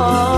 Oh.